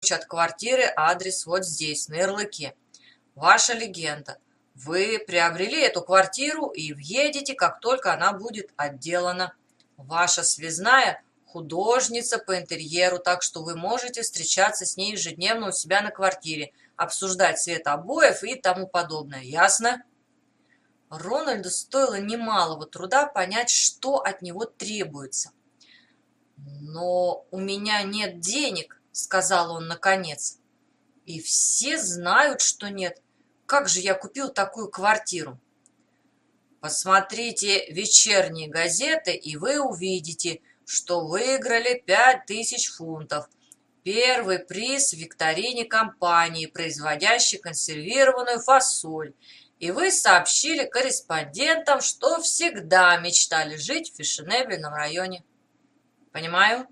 от квартиры адрес вот здесь, на ярлыке. Ваша легенда. Вы приобрели эту квартиру и въедете, как только она будет отделана. Ваша связная художница по интерьеру, так что вы можете встречаться с ней ежедневно у себя на квартире, обсуждать цвет обоев и тому подобное. Ясно? Рональду стоило немалого труда понять, что от него требуется. «Но у меня нет денег», — сказал он наконец. «И все знают, что нет. Как же я купил такую квартиру?» «Посмотрите вечерние газеты, и вы увидите, что выиграли пять тысяч фунтов. Первый приз в викторине компании, производящей консервированную фасоль. И вы сообщили корреспондентам, что всегда мечтали жить в фешенебельном районе. Понимаю?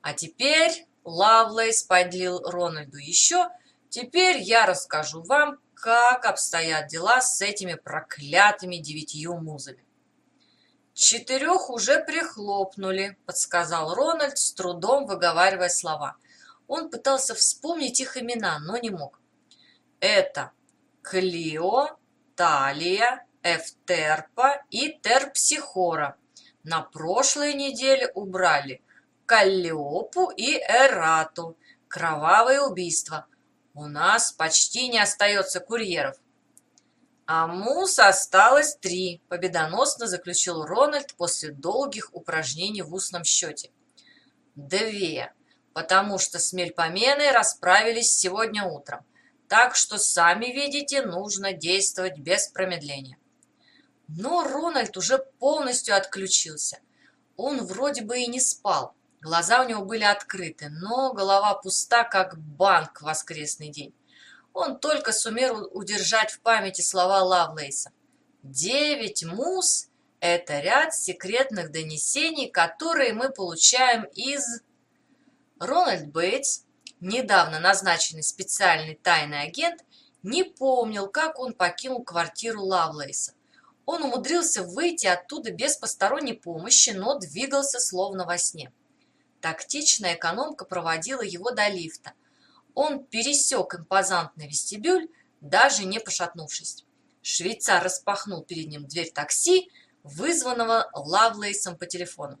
А теперь Лавлейс подлил Рональду еще. Теперь я расскажу вам, как обстоят дела с этими проклятыми девятью музами. «Четырех уже прихлопнули», — подсказал Рональд, с трудом выговаривая слова. Он пытался вспомнить их имена, но не мог. «Это Клио, Талия, Эфтерпа и Терпсихора. На прошлой неделе убрали Каллиопу и Эрату. Кровавое убийство. У нас почти не остается курьеров. А мус осталось три, победоносно заключил Рональд после долгих упражнений в устном счете. Две, потому что с мельпоменой расправились сегодня утром. Так что, сами видите, нужно действовать без промедления. Но Рональд уже полностью отключился. Он вроде бы и не спал. Глаза у него были открыты, но голова пуста, как банк в воскресный день он только сумел удержать в памяти слова Лавлейса. «Девять мус – это ряд секретных донесений, которые мы получаем из...» Рональд Бейтс, недавно назначенный специальный тайный агент, не помнил, как он покинул квартиру Лавлейса. Он умудрился выйти оттуда без посторонней помощи, но двигался словно во сне. Тактичная экономка проводила его до лифта, он пересек импозантный вестибюль, даже не пошатнувшись. Швейцар распахнул перед ним дверь такси, вызванного Лавлейсом по телефону.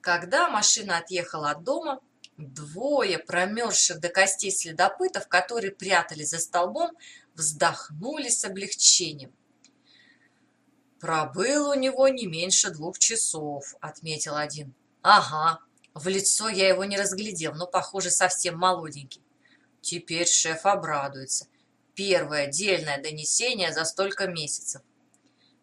Когда машина отъехала от дома, двое промерзших до костей следопытов, которые прятались за столбом, вздохнули с облегчением. «Пробыл у него не меньше двух часов», — отметил один. «Ага, в лицо я его не разглядел, но, похоже, совсем молоденький. Теперь шеф обрадуется. Первое дельное донесение за столько месяцев.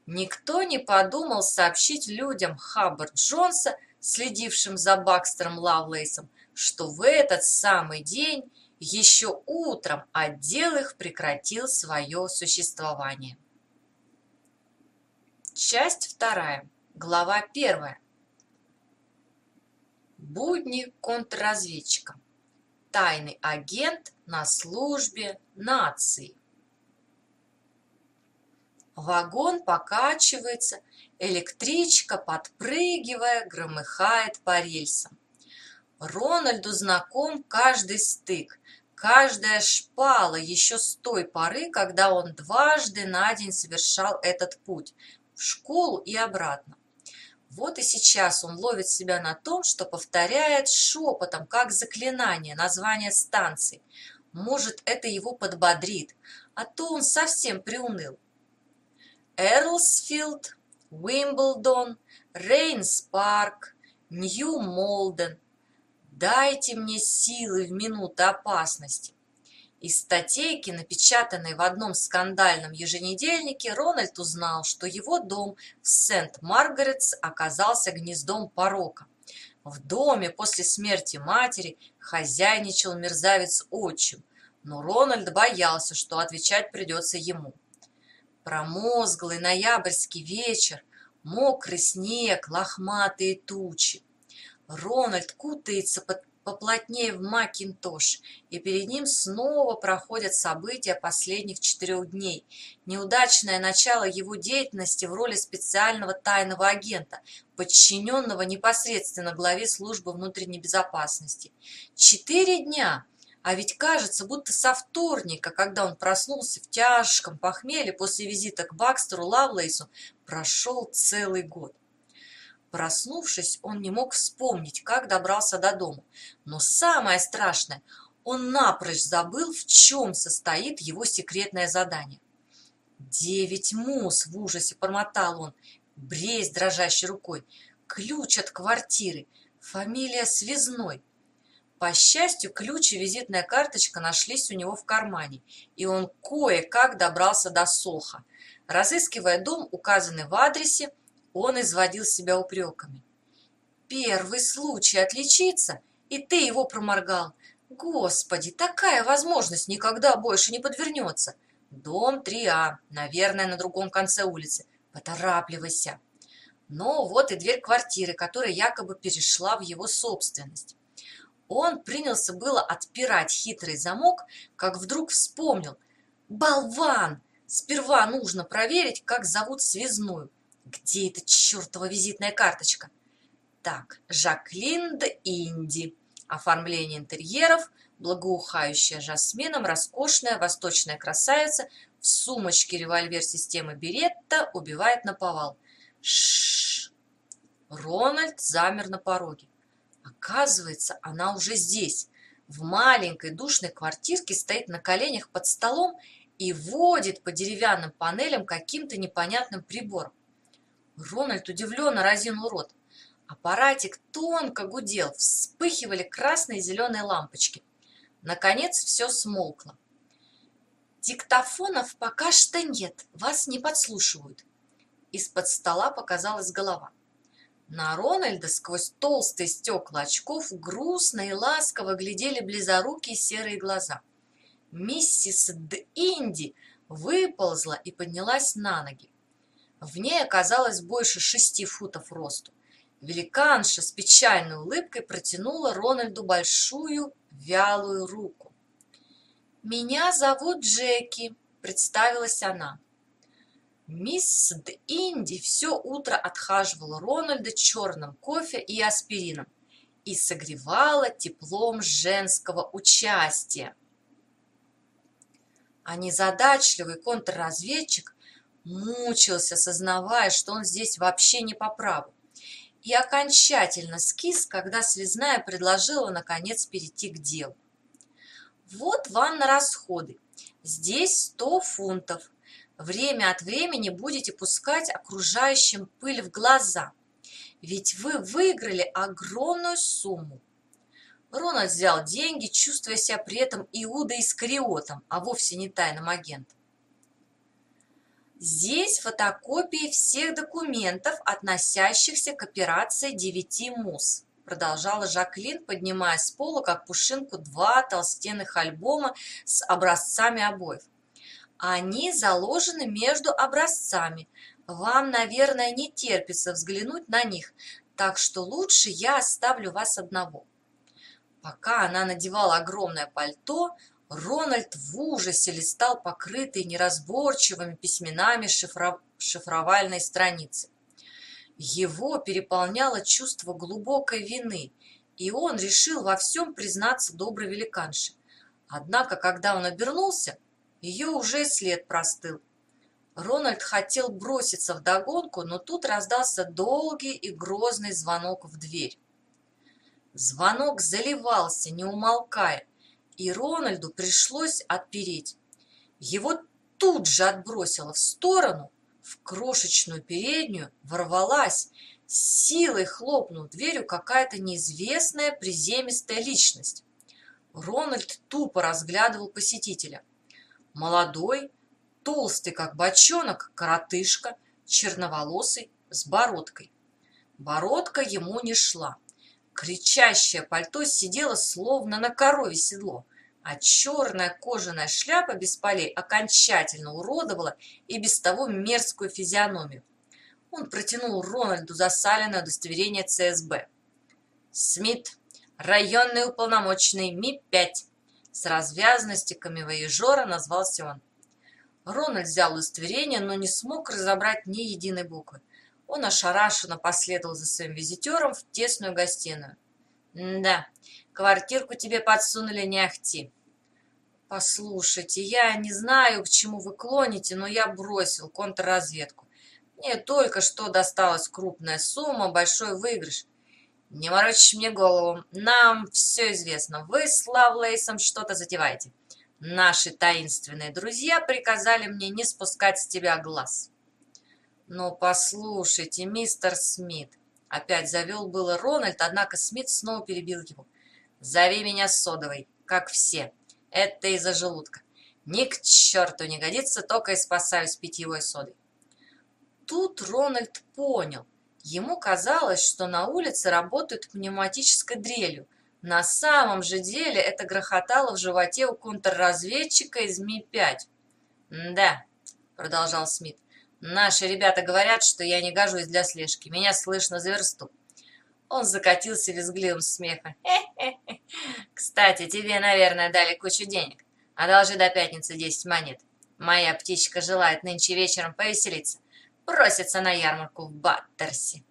Никто не подумал сообщить людям Хаббард Джонса, следившим за Бакстером Лавлейсом, что в этот самый день, еще утром, отдел их прекратил свое существование. Часть вторая. Глава первая. Будни контрразведчика. Тайный агент на службе нации. Вагон покачивается, электричка, подпрыгивая, громыхает по рельсам. Рональду знаком каждый стык, каждая шпала еще с той поры, когда он дважды на день совершал этот путь в школу и обратно. Вот и сейчас он ловит себя на том, что повторяет шепотом, как заклинание, название станции. Может, это его подбодрит, а то он совсем приуныл. Эрлсфилд, Уимблдон, Рейнс-парк, Нью-Молден. Дайте мне силы в минуты опасности. Из статейки, напечатанной в одном скандальном еженедельнике, Рональд узнал, что его дом в Сент-Маргаретс оказался гнездом порока. В доме после смерти матери хозяйничал мерзавец-отчим, но Рональд боялся, что отвечать придется ему. Промозглый ноябрьский вечер, мокрый снег, лохматые тучи. Рональд кутается под поплотнее в макинтош, и перед ним снова проходят события последних четырех дней. Неудачное начало его деятельности в роли специального тайного агента, подчиненного непосредственно главе службы внутренней безопасности. Четыре дня! А ведь кажется, будто со вторника, когда он проснулся в тяжком похмелье после визита к Бакстеру Лавлейсу, прошел целый год. Проснувшись, он не мог вспомнить, как добрался до дома. Но самое страшное, он напрочь забыл, в чем состоит его секретное задание. «Девять мус!» — в ужасе промотал он, бреясь дрожащей рукой. «Ключ от квартиры! Фамилия Связной!» По счастью, ключ и визитная карточка нашлись у него в кармане, и он кое-как добрался до Соха. Разыскивая дом, указанный в адресе, он изводил себя упреками. «Первый случай отличиться, и ты его проморгал. Господи, такая возможность никогда больше не подвернется. Дом 3А, наверное, на другом конце улицы. Поторапливайся». Но вот и дверь квартиры, которая якобы перешла в его собственность. Он принялся было отпирать хитрый замок, как вдруг вспомнил. «Болван! Сперва нужно проверить, как зовут связную. Где эта чертова визитная карточка? Так, Жаклин Инди. Оформление интерьеров, благоухающая жасмином, роскошная восточная красавица в сумочке револьвер системы Беретта убивает на повал. Шш. Рональд замер на пороге. Оказывается, она уже здесь. В маленькой душной квартирке стоит на коленях под столом и водит по деревянным панелям каким-то непонятным прибором. Рональд удивленно разинул рот. Аппаратик тонко гудел, вспыхивали красные и зеленые лампочки. Наконец все смолкло. «Диктофонов пока что нет, вас не подслушивают». Из-под стола показалась голова. На Рональда сквозь толстые стекла очков грустно и ласково глядели близорукие серые глаза. Миссис Д'Инди выползла и поднялась на ноги. В ней оказалось больше шести футов росту. Великанша с печальной улыбкой протянула Рональду большую вялую руку. «Меня зовут Джеки», — представилась она. Мисс Инди все утро отхаживала Рональда черным кофе и аспирином и согревала теплом женского участия. А незадачливый контрразведчик мучился, сознавая, что он здесь вообще не по праву. И окончательно скис, когда связная предложила, наконец, перейти к делу. Вот вам на расходы. Здесь 100 фунтов. Время от времени будете пускать окружающим пыль в глаза. Ведь вы выиграли огромную сумму. Рональд взял деньги, чувствуя себя при этом Иудой Искариотом, а вовсе не тайным агентом. Здесь фотокопии всех документов, относящихся к операции девяти мус. Продолжала Жаклин, поднимая с пола, как пушинку, два толстенных альбома с образцами обоев. Они заложены между образцами. Вам, наверное, не терпится взглянуть на них, так что лучше я оставлю вас одного. Пока она надевала огромное пальто, Рональд в ужасе листал покрытые неразборчивыми письменами шифро... шифровальной страницы. Его переполняло чувство глубокой вины, и он решил во всем признаться доброй великанше. Однако, когда он обернулся, ее уже след простыл. Рональд хотел броситься в догонку, но тут раздался долгий и грозный звонок в дверь. Звонок заливался, не умолкая, и Рональду пришлось отпереть. Его тут же отбросило в сторону, в крошечную переднюю ворвалась, силой хлопнув дверью какая-то неизвестная приземистая личность. Рональд тупо разглядывал посетителя. Молодой, толстый, как бочонок, коротышка, черноволосый, с бородкой. Бородка ему не шла. Кричащее пальто сидело словно на корове седло а черная кожаная шляпа без полей окончательно уродовала и без того мерзкую физиономию. Он протянул Рональду засаленное удостоверение ЦСБ. Смит районный уполномоченный Ми-5. С развязностиками воежора назвался он. Рональд взял удостоверение, но не смог разобрать ни единой буквы. Он ошарашенно последовал за своим визитером в тесную гостиную. «Да, квартирку тебе подсунули не ахти». «Послушайте, я не знаю, к чему вы клоните, но я бросил контрразведку. Мне только что досталась крупная сумма, большой выигрыш. Не морочишь мне голову, нам все известно. Вы с Лавлейсом что-то затеваете. Наши таинственные друзья приказали мне не спускать с тебя глаз». «Ну, послушайте, мистер Смит!» Опять завел было Рональд, однако Смит снова перебил его. «Зови меня Содовой, как все. Это из-за желудка. Ни к черту не годится, только и спасаюсь питьевой содой». Тут Рональд понял. Ему казалось, что на улице работают пневматической дрелью. На самом же деле это грохотало в животе у контрразведчика из Ми-5. «Да», — продолжал Смит, Наши ребята говорят, что я не гожусь для слежки. Меня слышно за версту. Он закатился визгливым смехом. Кстати, тебе, наверное, дали кучу денег. Одолжи до пятницы десять монет. Моя птичка желает нынче вечером повеселиться. Просится на ярмарку в Баттерсе.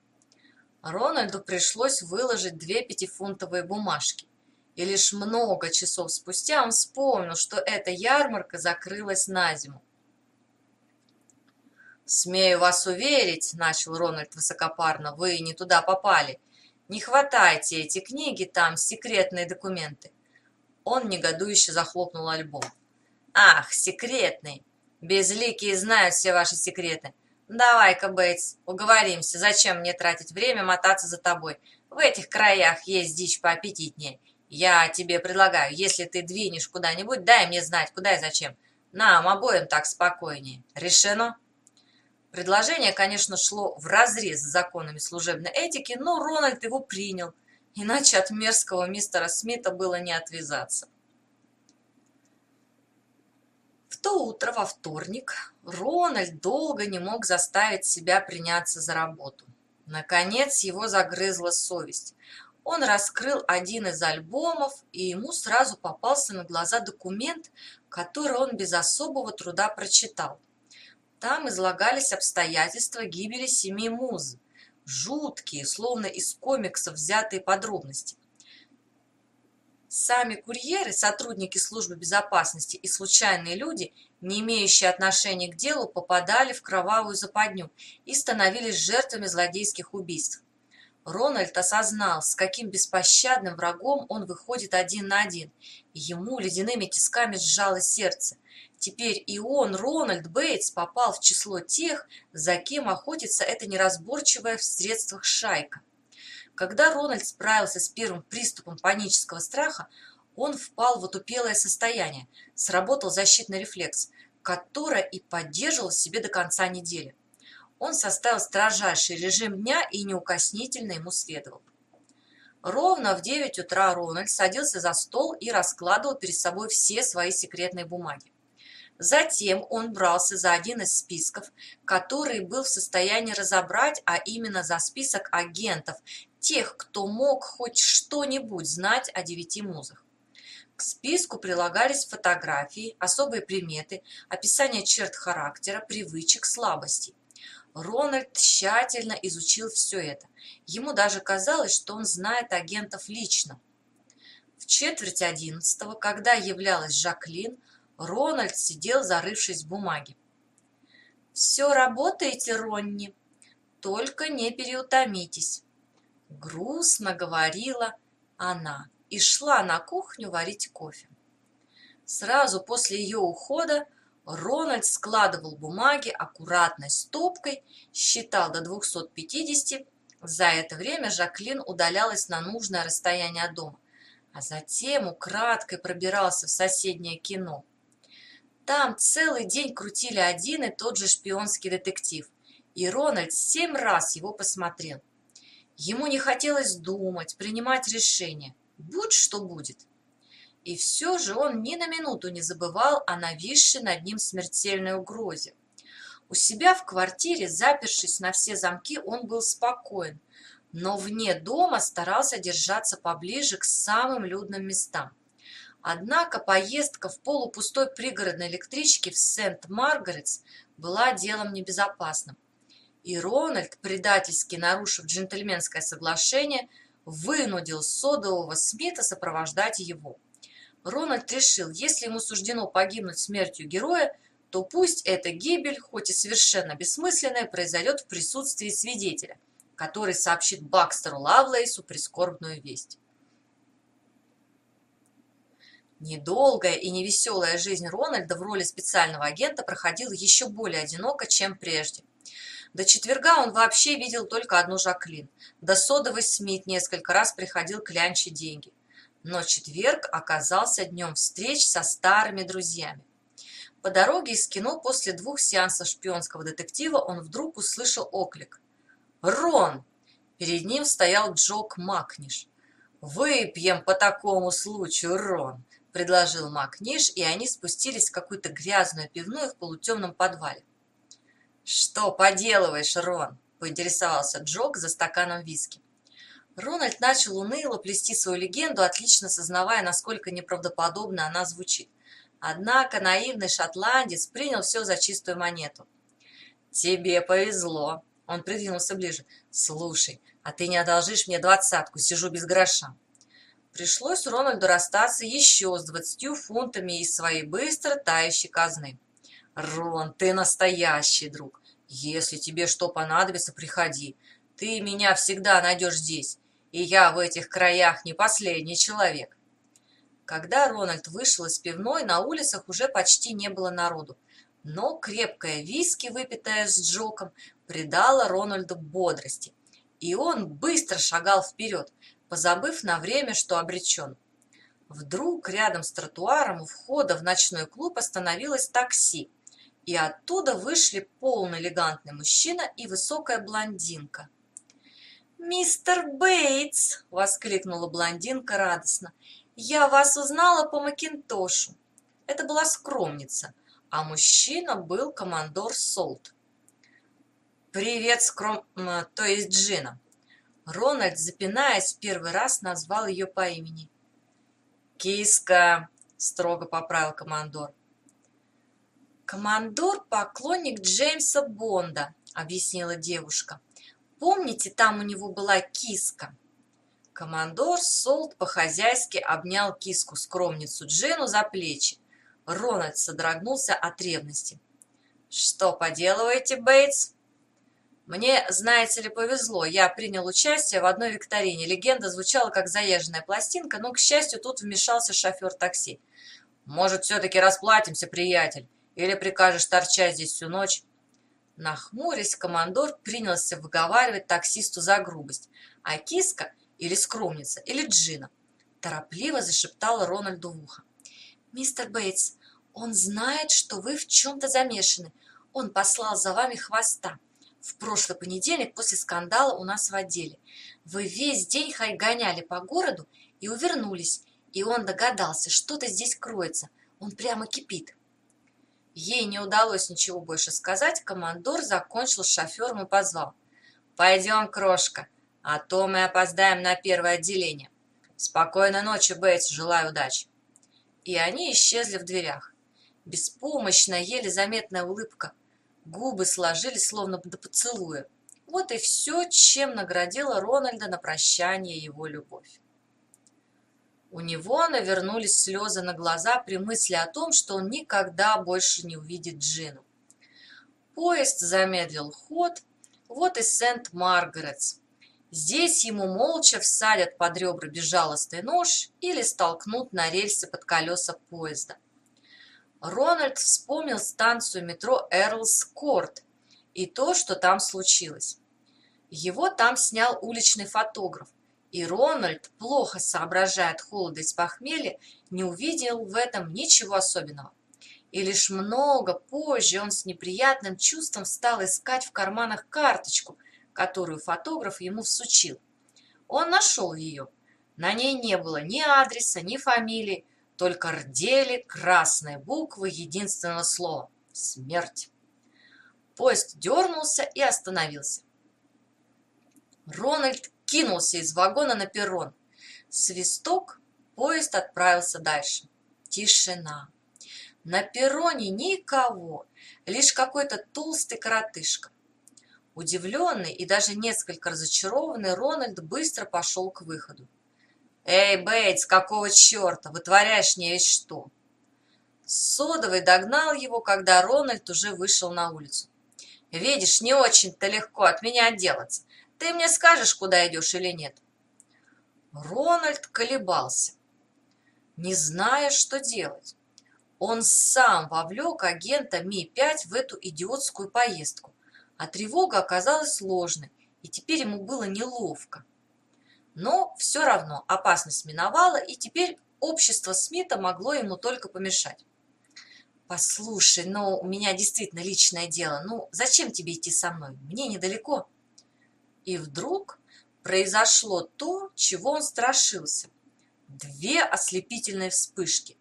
Рональду пришлось выложить две пятифунтовые бумажки. И лишь много часов спустя он вспомнил, что эта ярмарка закрылась на зиму. «Смею вас уверить», — начал Рональд высокопарно, — «вы не туда попали. Не хватайте эти книги, там секретные документы». Он негодующе захлопнул альбом. «Ах, секретный! Безликие знают все ваши секреты. Давай-ка, Бейтс, уговоримся, зачем мне тратить время мотаться за тобой? В этих краях есть дичь поаппетитнее. Я тебе предлагаю, если ты двинешь куда-нибудь, дай мне знать, куда и зачем. Нам обоим так спокойнее. Решено?» Предложение, конечно, шло вразрез с законами служебной этики, но Рональд его принял, иначе от мерзкого мистера Смита было не отвязаться. В то утро, во вторник, Рональд долго не мог заставить себя приняться за работу. Наконец его загрызла совесть. Он раскрыл один из альбомов, и ему сразу попался на глаза документ, который он без особого труда прочитал – там излагались обстоятельства гибели семи муз. Жуткие, словно из комиксов взятые подробности. Сами курьеры, сотрудники службы безопасности и случайные люди, не имеющие отношения к делу, попадали в кровавую западню и становились жертвами злодейских убийств. Рональд осознал, с каким беспощадным врагом он выходит один на один, и ему ледяными тисками сжало сердце – Теперь и он, Рональд Бейтс, попал в число тех, за кем охотится эта неразборчивая в средствах шайка. Когда Рональд справился с первым приступом панического страха, он впал в отупелое состояние, сработал защитный рефлекс, который и поддерживал себе до конца недели. Он составил строжайший режим дня и неукоснительно ему следовал. Ровно в 9 утра Рональд садился за стол и раскладывал перед собой все свои секретные бумаги. Затем он брался за один из списков, который был в состоянии разобрать, а именно за список агентов, тех, кто мог хоть что-нибудь знать о девяти музах. К списку прилагались фотографии, особые приметы, описание черт характера, привычек, слабостей. Рональд тщательно изучил все это. Ему даже казалось, что он знает агентов лично. В четверть одиннадцатого, когда являлась Жаклин, Рональд сидел, зарывшись в бумаге. «Все работаете, Ронни, только не переутомитесь», — грустно говорила она и шла на кухню варить кофе. Сразу после ее ухода Рональд складывал бумаги аккуратной стопкой, считал до 250. За это время Жаклин удалялась на нужное расстояние от дома, а затем украдкой пробирался в соседнее кино. Там целый день крутили один и тот же шпионский детектив, и Рональд семь раз его посмотрел. Ему не хотелось думать, принимать решения. Будь что будет. И все же он ни на минуту не забывал о нависшей над ним смертельной угрозе. У себя в квартире, запершись на все замки, он был спокоен. но вне дома старался держаться поближе к самым людным местам. Однако поездка в полупустой пригородной электричке в Сент-Маргаретс была делом небезопасным. И Рональд, предательски нарушив джентльменское соглашение, вынудил содового Смита сопровождать его. Рональд решил, если ему суждено погибнуть смертью героя, то пусть эта гибель, хоть и совершенно бессмысленная, произойдет в присутствии свидетеля, который сообщит Бакстеру Лавлейсу прискорбную весть. Недолгая и невеселая жизнь Рональда в роли специального агента проходила еще более одиноко, чем прежде. До четверга он вообще видел только одну Жаклин. До содовой Смит несколько раз приходил клянчить деньги. Но четверг оказался днем встреч со старыми друзьями. По дороге из кино после двух сеансов шпионского детектива он вдруг услышал оклик. «Рон!» Перед ним стоял Джок Макниш. «Выпьем по такому случаю, Рон!» – предложил Макниш, и они спустились в какую-то грязную пивную в полутемном подвале. «Что поделываешь, Рон?» – поинтересовался Джок за стаканом виски. Рональд начал уныло плести свою легенду, отлично сознавая, насколько неправдоподобно она звучит. Однако наивный шотландец принял все за чистую монету. «Тебе повезло!» – он придвинулся ближе. «Слушай, а ты не одолжишь мне двадцатку, сижу без гроша». Пришлось Рональду расстаться еще с двадцатью фунтами из своей быстро тающей казны. «Рон, ты настоящий друг. Если тебе что понадобится, приходи. Ты меня всегда найдешь здесь, и я в этих краях не последний человек». Когда Рональд вышел из пивной, на улицах уже почти не было народу. Но крепкая виски, выпитая с Джоком, придала Рональду бодрости. И он быстро шагал вперед, позабыв на время, что обречен. Вдруг рядом с тротуаром у входа в ночной клуб остановилось такси, и оттуда вышли полный элегантный мужчина и высокая блондинка. «Мистер Бейтс!» — воскликнула блондинка радостно. «Я вас узнала по Макинтошу». Это была скромница, а мужчина был командор Солт. «Привет, скром... то есть Джина», Рональд, запинаясь, первый раз назвал ее по имени. «Киска!» – строго поправил командор. «Командор – поклонник Джеймса Бонда», – объяснила девушка. «Помните, там у него была киска?» Командор Солт по-хозяйски обнял киску-скромницу Джену за плечи. Рональд содрогнулся от ревности. «Что поделываете, Бейтс?» Мне, знаете ли, повезло. Я принял участие в одной викторине. Легенда звучала как заезженная пластинка, но, к счастью, тут вмешался шофер такси. Может, все-таки расплатимся, приятель? Или прикажешь торчать здесь всю ночь? Нахмурясь, командор принялся выговаривать таксисту за грубость. А киска, или скромница, или джина, торопливо зашептала Рональду в ухо. «Мистер Бейтс, он знает, что вы в чем-то замешаны. Он послал за вами хвоста в прошлый понедельник после скандала у нас в отделе. Вы весь день гоняли по городу и увернулись, и он догадался, что-то здесь кроется. Он прямо кипит. Ей не удалось ничего больше сказать, командор закончил с шофером и позвал. «Пойдем, крошка, а то мы опоздаем на первое отделение. Спокойной ночи, Бейтс, желаю удачи». И они исчезли в дверях. Беспомощная, еле заметная улыбка Губы сложились, словно до поцелуя. Вот и все, чем наградила Рональда на прощание его любовь. У него навернулись слезы на глаза при мысли о том, что он никогда больше не увидит Джину. Поезд замедлил ход, вот и Сент-Маргаретс. Здесь ему молча всадят под ребра безжалостный нож или столкнут на рельсы под колеса поезда. Рональд вспомнил станцию метро Эрлс Корт и то, что там случилось. Его там снял уличный фотограф, и Рональд, плохо соображая от холода и с похмелья, не увидел в этом ничего особенного. И лишь много позже он с неприятным чувством стал искать в карманах карточку, которую фотограф ему всучил. Он нашел ее. На ней не было ни адреса, ни фамилии, только рдели красные буквы единственного слова – смерть. Поезд дернулся и остановился. Рональд кинулся из вагона на перрон. Свисток, поезд отправился дальше. Тишина. На перроне никого, лишь какой-то толстый коротышка. Удивленный и даже несколько разочарованный, Рональд быстро пошел к выходу. «Эй, Бейтс, какого черта? Вытворяешь не весь что!» Содовый догнал его, когда Рональд уже вышел на улицу. «Видишь, не очень-то легко от меня отделаться. Ты мне скажешь, куда идешь или нет?» Рональд колебался, не зная, что делать. Он сам вовлек агента Ми-5 в эту идиотскую поездку, а тревога оказалась ложной, и теперь ему было неловко. Но все равно опасность миновала, и теперь общество Смита могло ему только помешать. «Послушай, но у меня действительно личное дело. Ну, зачем тебе идти со мной? Мне недалеко». И вдруг произошло то, чего он страшился. Две ослепительные вспышки,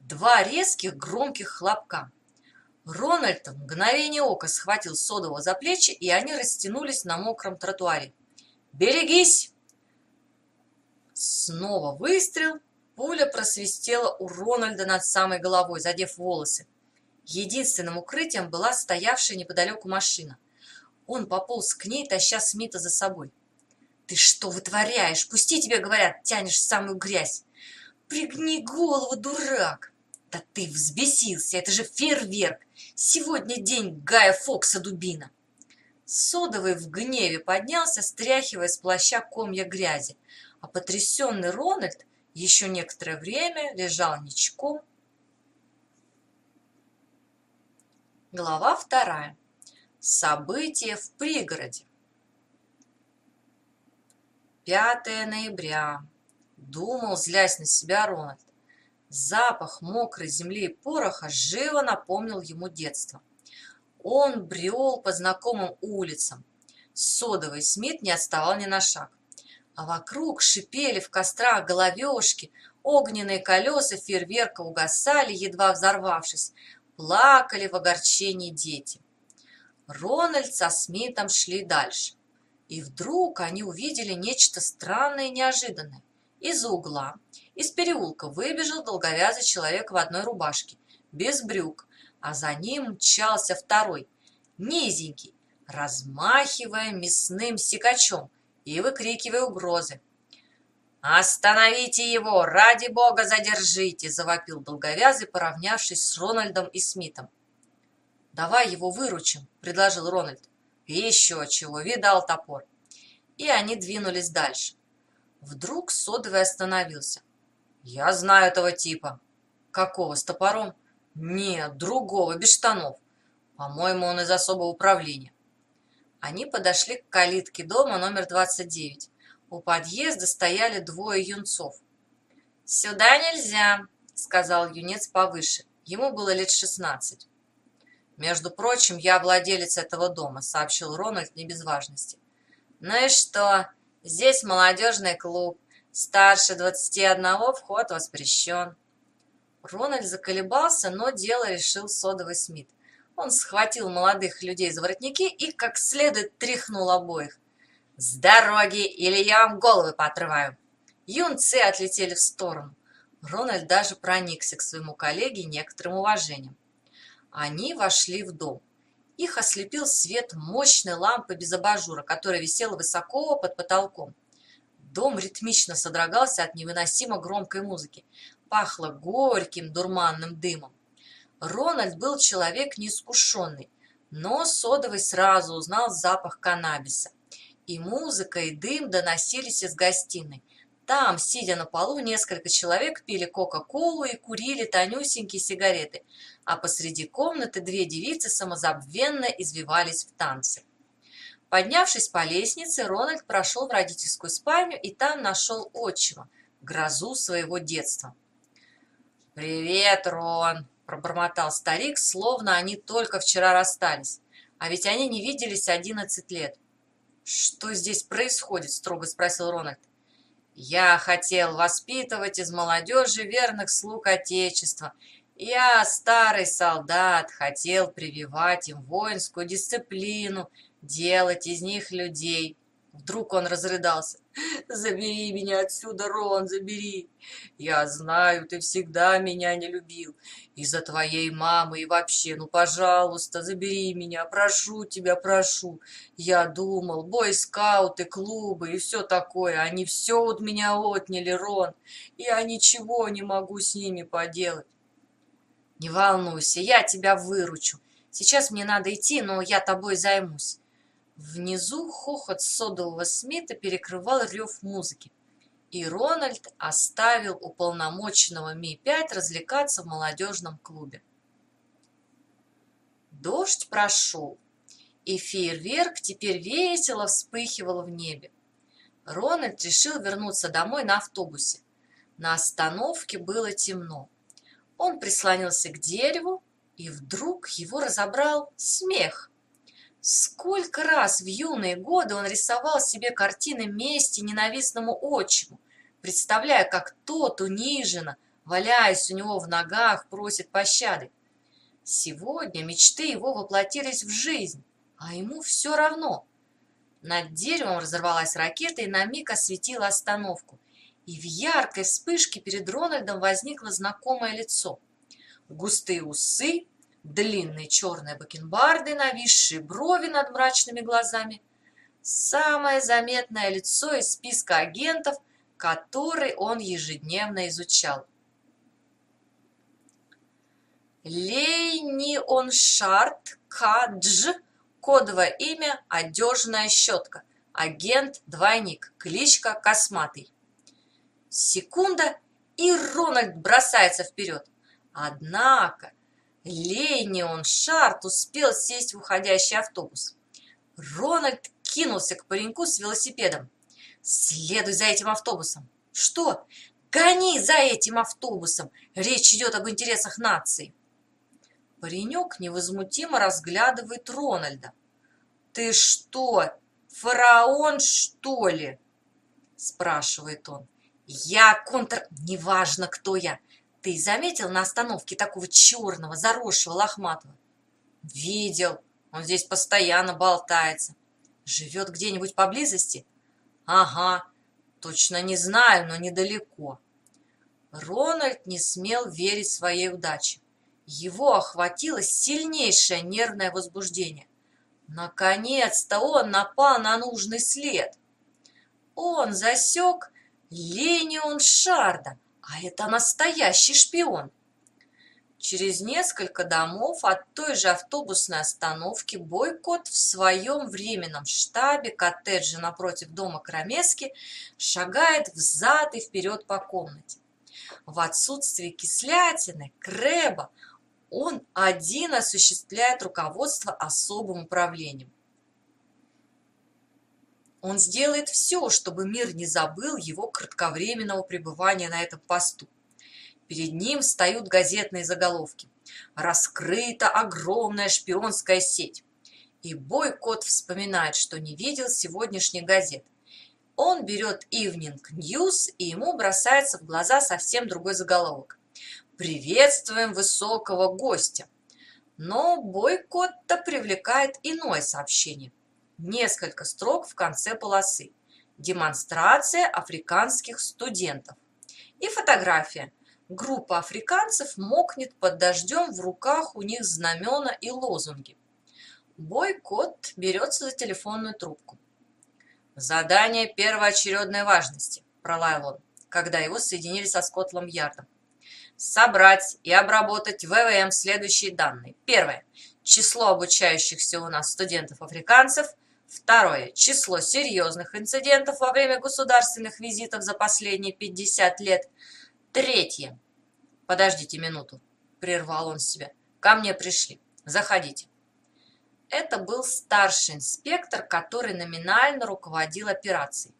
два резких громких хлопка. Рональд в мгновение ока схватил Содового за плечи, и они растянулись на мокром тротуаре. «Берегись!» Снова выстрел. Пуля просвистела у Рональда над самой головой, задев волосы. Единственным укрытием была стоявшая неподалеку машина. Он пополз к ней, таща Смита за собой. «Ты что вытворяешь? Пусти тебе, говорят, тянешь самую грязь!» «Пригни голову, дурак!» «Да ты взбесился! Это же фейерверк! Сегодня день Гая Фокса дубина!» Содовый в гневе поднялся, стряхивая с плаща комья грязи, а потрясенный Рональд еще некоторое время лежал ничком. Глава вторая. События в пригороде. 5 ноября. Думал, злясь на себя Рональд. Запах мокрой земли и пороха живо напомнил ему детство. Он брел по знакомым улицам. Содовый Смит не отставал ни на шаг. А вокруг шипели в кострах головешки, огненные колеса фейерверка угасали, едва взорвавшись, плакали в огорчении дети. Рональд со Смитом шли дальше. И вдруг они увидели нечто странное и неожиданное. Из-за угла, из переулка выбежал долговязый человек в одной рубашке, без брюк, а за ним мчался второй, низенький, размахивая мясным секачом и выкрикивая угрозы. «Остановите его! Ради бога, задержите!» – завопил долговязый, поравнявшись с Рональдом и Смитом. «Давай его выручим», – предложил Рональд. Еще чего, видал топор. И они двинулись дальше. Вдруг Содовый остановился. Я знаю этого типа. Какого, с топором? Нет, другого, без штанов. По-моему, он из особого управления. Они подошли к калитке дома номер 29. У подъезда стояли двое юнцов. «Сюда нельзя», — сказал юнец повыше. Ему было лет шестнадцать. «Между прочим, я владелец этого дома», — сообщил Рональд не без важности. «Ну и что? Здесь молодежный клуб. Старше двадцати одного вход воспрещен». Рональд заколебался, но дело решил содовый Смит. Он схватил молодых людей за воротники и как следует тряхнул обоих. «С дороги, или я вам головы поотрываю!» Юнцы отлетели в сторону. Рональд даже проникся к своему коллеге некоторым уважением. Они вошли в дом. Их ослепил свет мощной лампы без абажура, которая висела высоко под потолком. Дом ритмично содрогался от невыносимо громкой музыки. Пахло горьким дурманным дымом. Рональд был человек неискушенный, но Содовый сразу узнал запах каннабиса. И музыка, и дым доносились из гостиной. Там, сидя на полу, несколько человек пили кока-колу и курили тонюсенькие сигареты, а посреди комнаты две девицы самозабвенно извивались в танце. Поднявшись по лестнице, Рональд прошел в родительскую спальню и там нашел отчима, грозу своего детства. «Привет, Рон!» – пробормотал старик, словно они только вчера расстались, а ведь они не виделись одиннадцать лет. «Что здесь происходит?» – строго спросил Рональд. «Я хотел воспитывать из молодежи верных слуг Отечества я, старый солдат, хотел прививать им воинскую дисциплину, делать из них людей. Вдруг он разрыдался. «Забери меня отсюда, Рон, забери! Я знаю, ты всегда меня не любил. Из-за твоей мамы и вообще, ну, пожалуйста, забери меня, прошу тебя, прошу. Я думал, бойскауты, клубы и все такое, они все от меня отняли, Рон. Я ничего не могу с ними поделать». «Не волнуйся, я тебя выручу. Сейчас мне надо идти, но я тобой займусь». Внизу хохот содового Смита перекрывал рев музыки, и Рональд оставил уполномоченного Ми-5 развлекаться в молодежном клубе. Дождь прошел, и фейерверк теперь весело вспыхивал в небе. Рональд решил вернуться домой на автобусе. На остановке было темно. Он прислонился к дереву, и вдруг его разобрал смех. Сколько раз в юные годы он рисовал себе картины мести ненавистному отчиму, представляя, как тот униженно, валяясь у него в ногах, просит пощады. Сегодня мечты его воплотились в жизнь, а ему все равно. Над деревом разорвалась ракета и на миг осветила остановку. И в яркой вспышке перед Рональдом возникло знакомое лицо. Густые усы, длинные черные бакенбарды, нависшие брови над мрачными глазами. Самое заметное лицо из списка агентов, который он ежедневно изучал. Лейнионшарт Кадж, кодовое имя «Одежная щетка», агент-двойник, кличка Косматый. Секунда, и Рональд бросается вперед. Однако Ленион Шарт успел сесть в уходящий автобус. Рональд кинулся к пареньку с велосипедом. «Следуй за этим автобусом!» «Что? Гони за этим автобусом! Речь идет об интересах нации!» Паренек невозмутимо разглядывает Рональда. «Ты что, фараон, что ли?» спрашивает он. «Я контр... Неважно, кто я. Ты заметил на остановке такого черного, заросшего, лохматого? Видел. Он здесь постоянно болтается. Живет где-нибудь поблизости? Ага. Точно не знаю, но недалеко. Рональд не смел верить своей удаче. Его охватило сильнейшее нервное возбуждение. Наконец-то он напал на нужный след. Он засек Ленион Шарда, а это настоящий шпион. Через несколько домов от той же автобусной остановки Бойкот в своем временном штабе коттеджа напротив дома Крамески шагает взад и вперед по комнате. В отсутствие кислятины, крэба, он один осуществляет руководство особым управлением. Он сделает все, чтобы мир не забыл его кратковременного пребывания на этом посту. Перед ним встают газетные заголовки. Раскрыта огромная шпионская сеть. И Бойкот вспоминает, что не видел сегодняшних газет. Он берет Evening News, и ему бросается в глаза совсем другой заголовок. «Приветствуем высокого гостя». Но Бойкотта привлекает иное сообщение – несколько строк в конце полосы. Демонстрация африканских студентов. И фотография. Группа африканцев мокнет под дождем, в руках у них знамена и лозунги. Бойкот берется за телефонную трубку. «Задание первоочередной важности», – пролаял он, когда его соединили со Скотлом Ярдом. «Собрать и обработать ВВМ следующие данные. Первое. Число обучающихся у нас студентов-африканцев – Второе. Число серьезных инцидентов во время государственных визитов за последние 50 лет. Третье. Подождите минуту, прервал он себя. Ко мне пришли. Заходите. Это был старший инспектор, который номинально руководил операцией.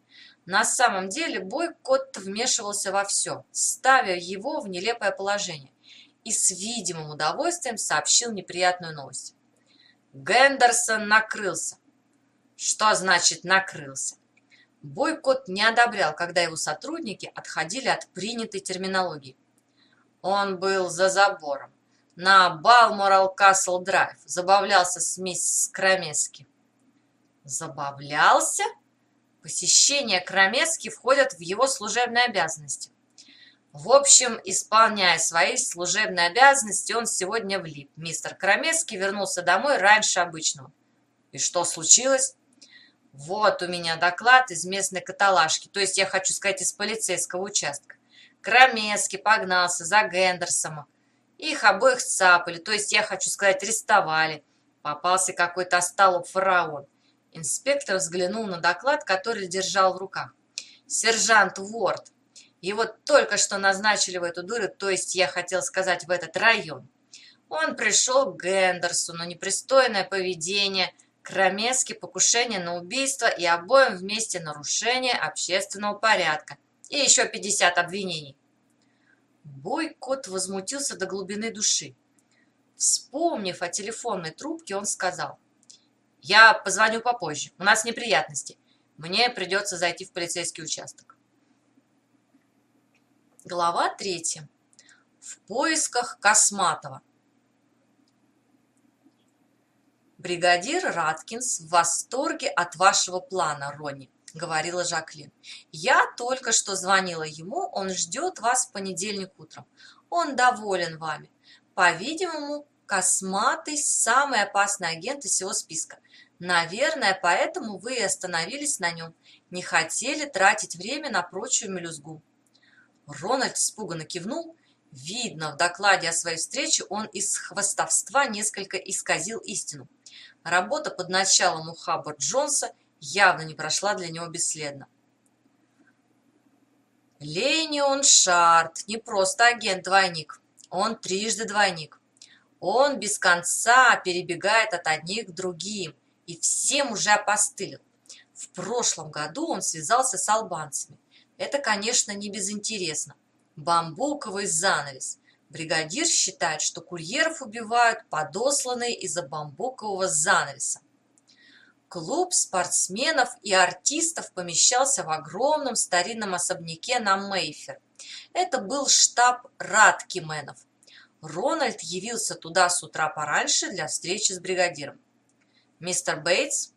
На самом деле Бойкот вмешивался во все, ставя его в нелепое положение, и с видимым удовольствием сообщил неприятную новость. Гендерсон накрылся. Что значит накрылся? Бойкот не одобрял, когда его сотрудники отходили от принятой терминологии. Он был за забором. На Балморал Касл Драйв забавлялся с мисс Крамески. Забавлялся? Посещение Крамецки входят в его служебные обязанности. В общем, исполняя свои служебные обязанности, он сегодня влип. Мистер Крамецкий вернулся домой раньше обычного. И что случилось? Вот у меня доклад из местной каталажки, то есть я хочу сказать из полицейского участка. Крамецкий погнался за Гендерсом. Их обоих цапали, то есть я хочу сказать арестовали. Попался какой-то остолоп фараон. Инспектор взглянул на доклад, который держал в руках. Сержант Уорд. Его только что назначили в эту дуру, то есть я хотел сказать в этот район. Он пришел к Гендерсону, непристойное поведение, Крамецкий покушение на убийство и обоим вместе нарушение общественного порядка. И еще 50 обвинений. Бойкот возмутился до глубины души. Вспомнив о телефонной трубке, он сказал, «Я позвоню попозже, у нас неприятности. Мне придется зайти в полицейский участок». Глава третья. В поисках Косматова. Бригадир Раткинс в восторге от вашего плана, Ронни, говорила Жаклин. Я только что звонила ему, он ждет вас в понедельник утром. Он доволен вами. По-видимому, Косматый – самый опасный агент из всего списка. Наверное, поэтому вы и остановились на нем. Не хотели тратить время на прочую мелюзгу. Рональд испуганно кивнул. Видно, в докладе о своей встрече он из хвостовства несколько исказил истину. Работа под началом у Хаббард Джонса явно не прошла для него бесследно. Ленион Шарт не просто агент-двойник, он трижды двойник. Он без конца перебегает от одних к другим и всем уже опостылил. В прошлом году он связался с албанцами. Это, конечно, не безинтересно. Бамбуковый занавес. Бригадир считает, что курьеров убивают подосланные из-за бамбукового занавеса. Клуб спортсменов и артистов помещался в огромном старинном особняке на Мейфер. Это был штаб Раткименов. Рональд явился туда с утра пораньше для встречи с бригадиром. «Мистер Бейтс,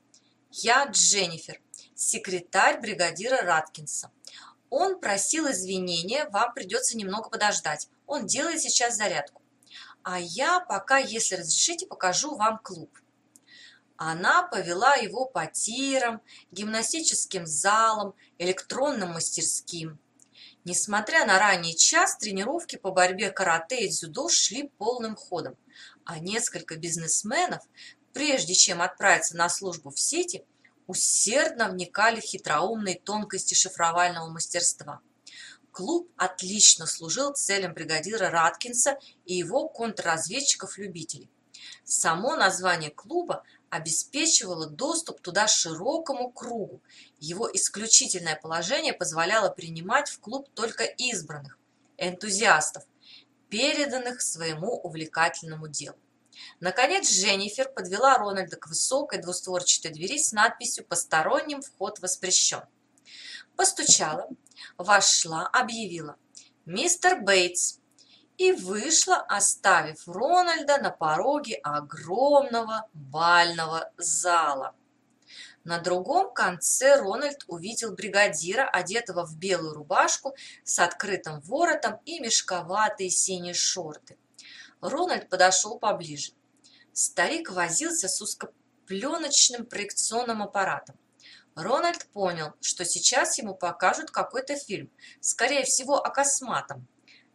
я Дженнифер, секретарь бригадира Раткинса. Он просил извинения, вам придется немного подождать. Он делает сейчас зарядку. А я пока, если разрешите, покажу вам клуб. Она повела его по тирам, гимнастическим залам, электронным мастерским. Несмотря на ранний час, тренировки по борьбе карате и дзюдо шли полным ходом, а несколько бизнесменов, прежде чем отправиться на службу в сети, усердно вникали в хитроумные тонкости шифровального мастерства. Клуб отлично служил целям бригадира Раткинса и его контрразведчиков-любителей. Само название клуба обеспечивало доступ туда широкому кругу. Его исключительное положение позволяло принимать в клуб только избранных, энтузиастов, переданных своему увлекательному делу. Наконец Дженнифер подвела Рональда к высокой двустворчатой двери с надписью «Посторонним вход воспрещен». Постучала, вошла, объявила «Мистер Бейтс» и вышла, оставив Рональда на пороге огромного бального зала. На другом конце Рональд увидел бригадира, одетого в белую рубашку с открытым воротом и мешковатые синие шорты. Рональд подошел поближе. Старик возился с узкопленочным проекционным аппаратом. Рональд понял, что сейчас ему покажут какой-то фильм, скорее всего, о косматом.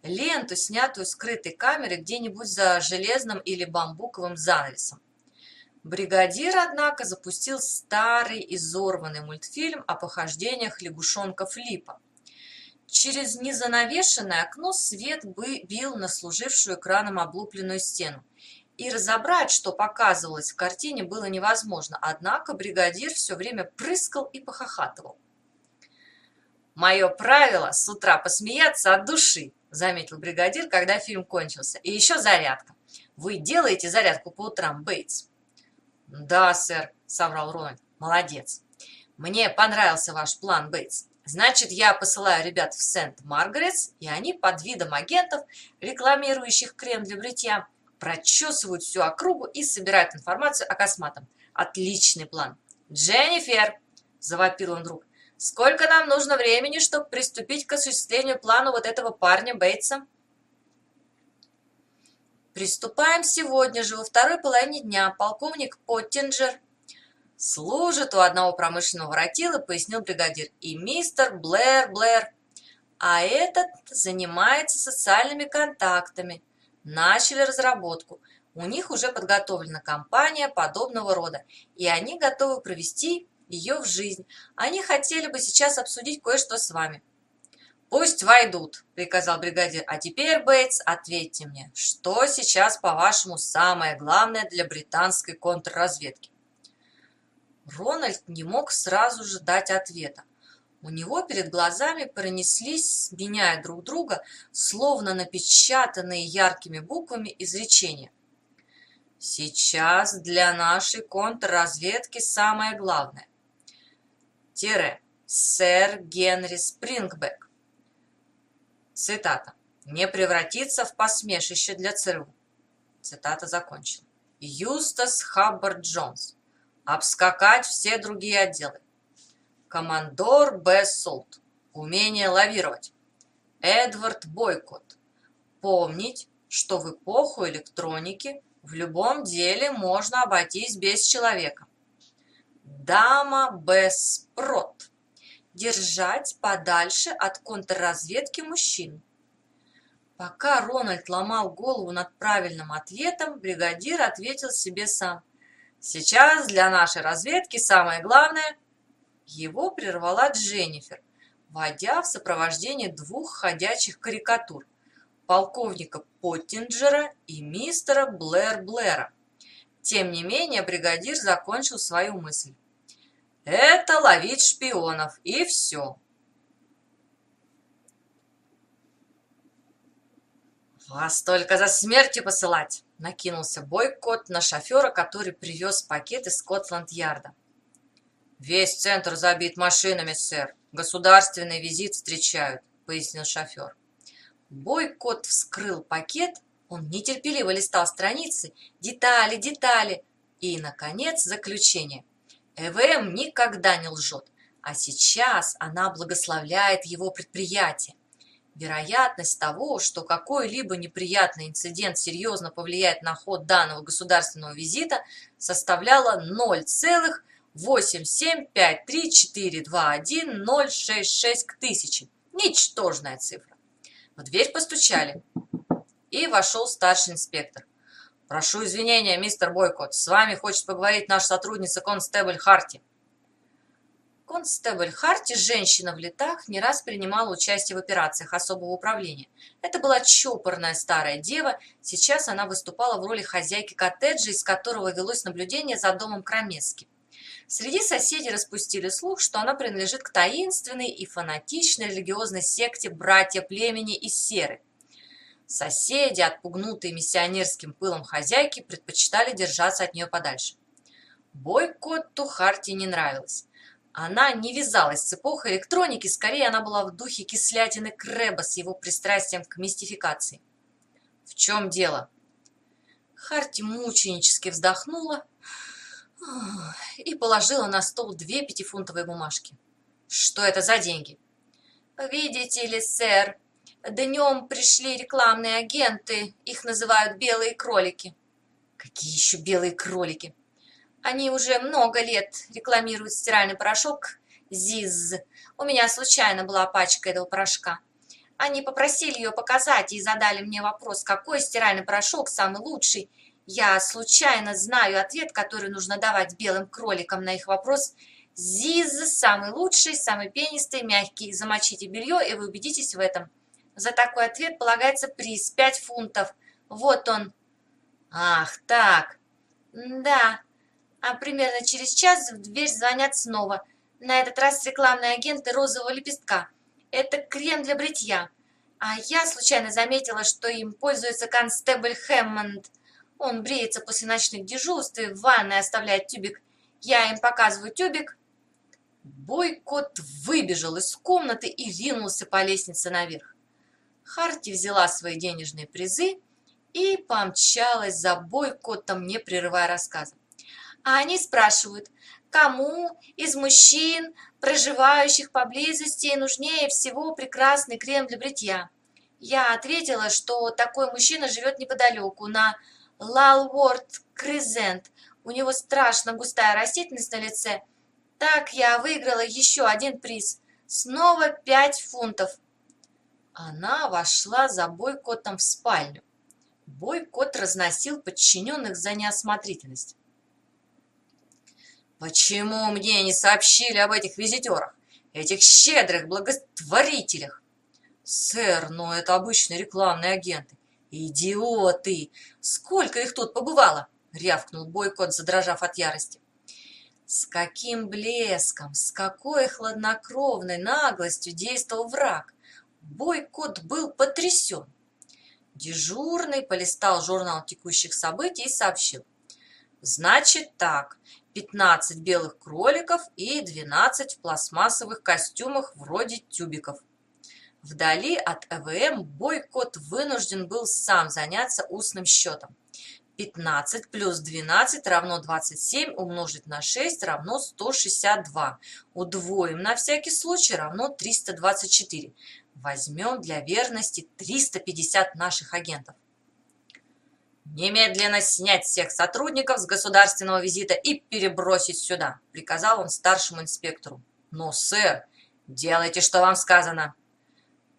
Ленту, снятую скрытой камерой где-нибудь за железным или бамбуковым занавесом. Бригадир, однако, запустил старый изорванный мультфильм о похождениях лягушонка Флипа. Через незанавешенное окно свет бил на служившую экраном облупленную стену, и разобрать, что показывалось в картине, было невозможно, однако бригадир все время прыскал и похохатывал. «Мое правило – с утра посмеяться от души», – заметил бригадир, когда фильм кончился. «И еще зарядка. Вы делаете зарядку по утрам, Бейтс?» «Да, сэр», – соврал Рональд. «Молодец. Мне понравился ваш план, Бейтс. Значит, я посылаю ребят в Сент-Маргаретс, и они под видом агентов, рекламирующих крем для бритья, прочесывают всю округу и собирают информацию о косматом. Отличный план. «Дженнифер!» – завопил он вдруг. Сколько нам нужно времени, чтобы приступить к осуществлению плана вот этого парня Бейтса? Приступаем сегодня же, во второй половине дня. Полковник Поттинджер служит у одного промышленного воротила, пояснил бригадир. И мистер Блэр Блэр. А этот занимается социальными контактами. Начали разработку. У них уже подготовлена кампания подобного рода, и они готовы провести ее в жизнь. Они хотели бы сейчас обсудить кое-что с вами. «Пусть войдут», — приказал бригадир. «А теперь, Бейтс, ответьте мне, что сейчас, по-вашему, самое главное для британской контрразведки?» Рональд не мог сразу же дать ответа. У него перед глазами пронеслись, меняя друг друга, словно напечатанные яркими буквами изречения. Сейчас для нашей контрразведки самое главное. Тире. Сэр Генри Спрингбек. Цитата. «Не превратиться в посмешище для ЦРУ». Цитата закончена. Юстас Хаббард Джонс. Обскакать все другие отделы. Командор Б. Солт. Умение лавировать. Эдвард Бойкот. Помнить, что в эпоху электроники в любом деле можно обойтись без человека. Дама Беспрот. Держать подальше от контрразведки мужчин. Пока Рональд ломал голову над правильным ответом, бригадир ответил себе сам. «Сейчас для нашей разведки самое главное...» Его прервала Дженнифер, войдя в сопровождении двух ходячих карикатур полковника Поттинджера и мистера Блэр-Блэра. Тем не менее, бригадир закончил свою мысль. «Это ловить шпионов, и все». «Вас только за смертью посылать!» — накинулся бойкот на шофера, который привез пакет из Скотланд-Ярда. «Весь центр забит машинами, сэр. Государственный визит встречают», — пояснил шофер. Бойкот вскрыл пакет, он нетерпеливо листал страницы, детали, детали и, наконец, заключение. ЭВМ никогда не лжет, а сейчас она благословляет его предприятие. Вероятность того, что какой-либо неприятный инцидент серьезно повлияет на ход данного государственного визита, составляла 0,8753421,066 к тысяче. Ничтожная цифра. В дверь постучали, и вошел старший инспектор. «Прошу извинения, мистер Бойкот, с вами хочет поговорить наша сотрудница констебль Харти». Констебль Харти, женщина в летах, не раз принимала участие в операциях особого управления. Это была чопорная старая дева, сейчас она выступала в роли хозяйки коттеджа, из которого велось наблюдение за домом Крамески. Среди соседей распустили слух, что она принадлежит к таинственной и фанатичной религиозной секте «Братья племени из Серы». Соседи, отпугнутые миссионерским пылом хозяйки, предпочитали держаться от нее подальше. Бойкотту Харти не нравилось. Она не вязалась с эпохой электроники, скорее она была в духе кислятины Крэба с его пристрастием к мистификации. «В чем дело?» Харти мученически вздохнула и положила на стол две пятифунтовые бумажки. Что это за деньги? Видите ли, сэр, днем пришли рекламные агенты, их называют белые кролики. Какие еще белые кролики? Они уже много лет рекламируют стиральный порошок ЗИЗ. У меня случайно была пачка этого порошка. Они попросили ее показать и задали мне вопрос, какой стиральный порошок самый лучший, я случайно знаю ответ, который нужно давать белым кроликам на их вопрос. ЗИЗ самый лучший, самый пенистый, мягкий. Замочите белье, и вы убедитесь в этом. За такой ответ полагается приз 5 фунтов. Вот он. Ах, так. Да. А примерно через час в дверь звонят снова. На этот раз рекламные агенты розового лепестка. Это крем для бритья. А я случайно заметила, что им пользуется констебль Хэммонд. Он бреется после ночных дежурств и в ванной оставляет тюбик. Я им показываю тюбик. Бойкот выбежал из комнаты и ринулся по лестнице наверх. Харти взяла свои денежные призы и помчалась за бойкотом, не прерывая рассказа. А они спрашивают, кому из мужчин, проживающих поблизости, нужнее всего прекрасный крем для бритья. Я ответила, что такой мужчина живет неподалеку, на Лалворд Кризент. У него страшно густая растительность на лице. Так я выиграла еще один приз. Снова пять фунтов. Она вошла за бойкотом в спальню. Бойкот разносил подчиненных за неосмотрительность. Почему мне не сообщили об этих визитерах, этих щедрых благотворителях? Сэр, ну это обычные рекламные агенты. Идиоты! Сколько их тут побывало? Рявкнул бойкот, задрожав от ярости. С каким блеском, с какой хладнокровной наглостью действовал враг. Бойкот был потрясен. Дежурный полистал журнал текущих событий и сообщил. Значит так, 15 белых кроликов и 12 в пластмассовых костюмах вроде тюбиков. Вдали от ЭВМ бойкот вынужден был сам заняться устным счетом. 15 плюс 12 равно 27 умножить на 6 равно 162. Удвоим на всякий случай равно 324. Возьмем для верности 350 наших агентов. «Немедленно снять всех сотрудников с государственного визита и перебросить сюда», приказал он старшему инспектору. «Но, сэр, делайте, что вам сказано».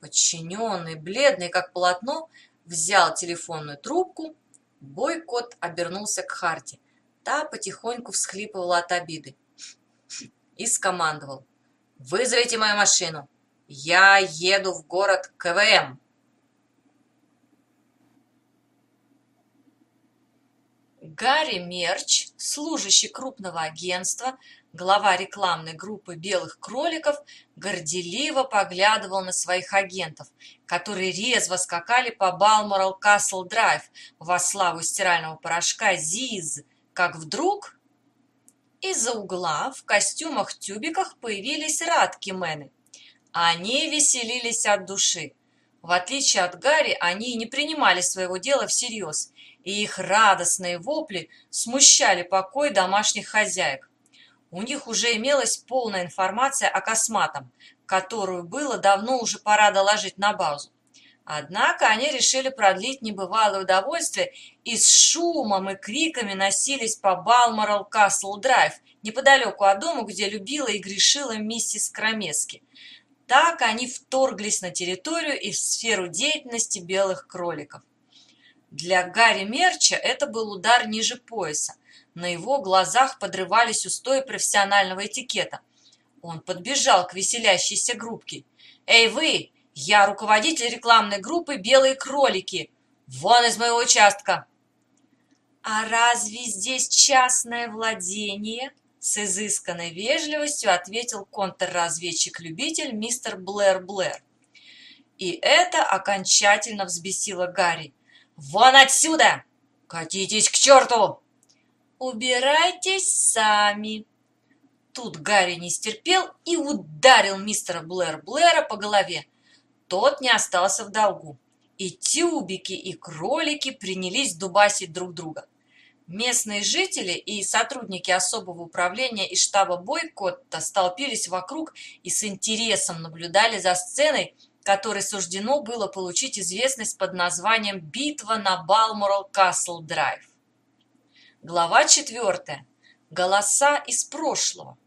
Подчиненный, бледный как полотно, взял телефонную трубку. Бойкот обернулся к Харти. Та потихоньку всхлипывала от обиды. И скомандовал. «Вызовите мою машину. Я еду в город КВМ». Гарри Мерч, служащий крупного агентства, глава рекламной группы «Белых кроликов», горделиво поглядывал на своих агентов, которые резво скакали по Балморал Касл Драйв во славу стирального порошка «Зиз», как вдруг из-за угла в костюмах-тюбиках появились радкимены. Они веселились от души. В отличие от Гарри, они не принимали своего дела всерьез, и их радостные вопли смущали покой домашних хозяек. У них уже имелась полная информация о косматом, которую было давно уже пора доложить на базу. Однако они решили продлить небывалое удовольствие и с шумом и криками носились по Балморал Касл Драйв, неподалеку от дома, где любила и грешила миссис Кромески. Так они вторглись на территорию и в сферу деятельности белых кроликов. Для Гарри Мерча это был удар ниже пояса. На его глазах подрывались устои профессионального этикета. Он подбежал к веселящейся группке. «Эй вы! Я руководитель рекламной группы «Белые кролики». Вон из моего участка!» «А разве здесь частное владение?» С изысканной вежливостью ответил контрразведчик-любитель мистер Блэр Блэр. И это окончательно взбесило Гарри. «Вон отсюда! Катитесь к черту!» «Убирайтесь сами!» Тут Гарри не стерпел и ударил мистера Блэр Блэра по голове. Тот не остался в долгу. И тюбики, и кролики принялись дубасить друг друга. Местные жители и сотрудники особого управления и штаба бойкотта столпились вокруг и с интересом наблюдали за сценой, которой суждено было получить известность под названием «Битва на Балморал Касл Драйв». Глава четвертая. Голоса из прошлого.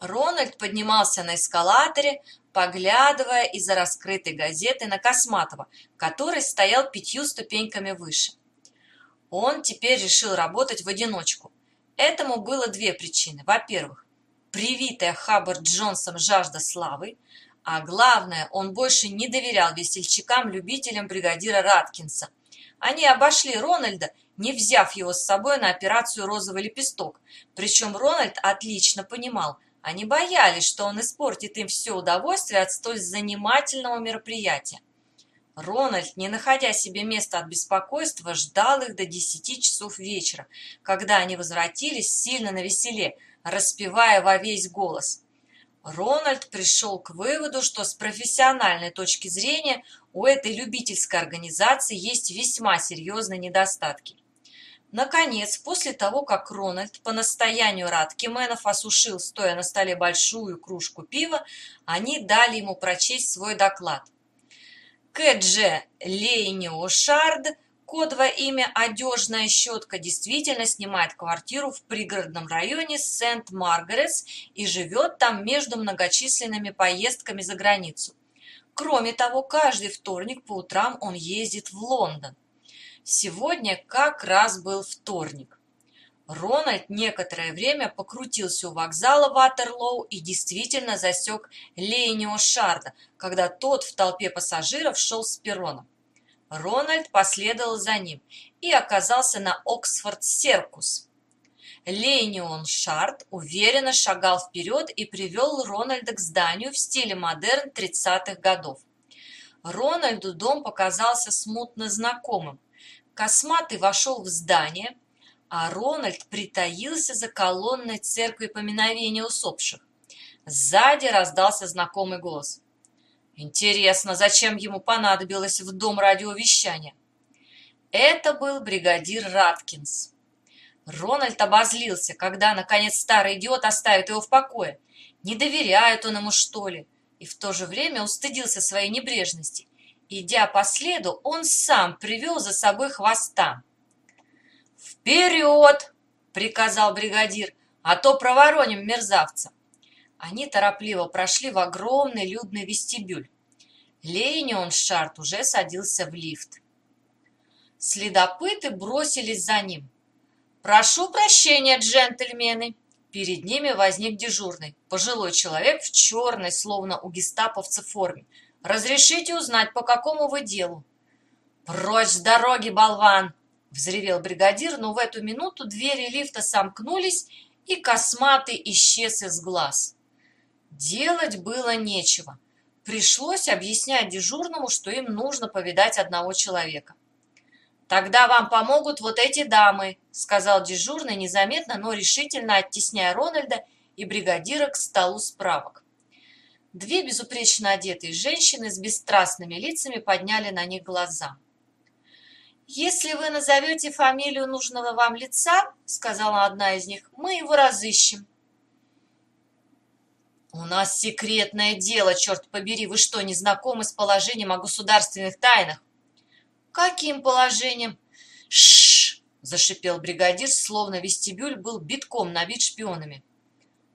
Рональд поднимался на эскалаторе, поглядывая из-за раскрытой газеты на Косматова, который стоял пятью ступеньками выше. Он теперь решил работать в одиночку. Этому было две причины. Во-первых, привитая Хаббард Джонсом жажда славы, а главное, он больше не доверял весельчакам-любителям бригадира Раткинса. Они обошли Рональда, не взяв его с собой на операцию «Розовый лепесток», причем Рональд отлично понимал – они боялись, что он испортит им все удовольствие от столь занимательного мероприятия. Рональд, не находя себе места от беспокойства, ждал их до десяти часов вечера, когда они возвратились сильно на веселе, распевая во весь голос. Рональд пришел к выводу, что с профессиональной точки зрения у этой любительской организации есть весьма серьезные недостатки. Наконец, после того, как Рональд по настоянию Раткименов осушил, стоя на столе большую кружку пива, они дали ему прочесть свой доклад. Кэдже Лейнио Шард, кодовое имя «Одежная щетка», действительно снимает квартиру в пригородном районе Сент-Маргаретс и живет там между многочисленными поездками за границу. Кроме того, каждый вторник по утрам он ездит в Лондон. Сегодня как раз был вторник. Рональд некоторое время покрутился у вокзала Ватерлоу и действительно засек Лейнио Шарда, когда тот в толпе пассажиров шел с перрона. Рональд последовал за ним и оказался на Оксфорд-Серкус. Лейнион Шард уверенно шагал вперед и привел Рональда к зданию в стиле модерн 30-х годов. Рональду дом показался смутно знакомым. Косматый вошел в здание, а Рональд притаился за колонной церкви поминовения усопших. Сзади раздался знакомый голос. Интересно, зачем ему понадобилось в дом радиовещания? Это был бригадир Раткинс. Рональд обозлился, когда, наконец, старый идиот оставит его в покое. Не доверяет он ему, что ли? И в то же время устыдился своей небрежности. Идя по следу, он сам привел за собой хвоста. «Вперед!» — приказал бригадир, «а то провороним мерзавца». Они торопливо прошли в огромный людный вестибюль. Лейнион Шарт уже садился в лифт. Следопыты бросились за ним. «Прошу прощения, джентльмены!» Перед ними возник дежурный, пожилой человек в черной, словно у гестаповца форме. Разрешите узнать, по какому вы делу?» «Прочь с дороги, болван!» — взревел бригадир, но в эту минуту двери лифта сомкнулись, и косматый исчез из глаз. Делать было нечего. Пришлось объяснять дежурному, что им нужно повидать одного человека. «Тогда вам помогут вот эти дамы», — сказал дежурный, незаметно, но решительно оттесняя Рональда и бригадира к столу справок. Две безупречно одетые женщины с бесстрастными лицами подняли на них глаза. «Если вы назовете фамилию нужного вам лица, — сказала одна из них, — мы его разыщем». «У нас секретное дело, черт побери! Вы что, не знакомы с положением о государственных тайнах?» «Каким положением?» «Шшш!» — зашипел бригадир, словно вестибюль был битком набит шпионами.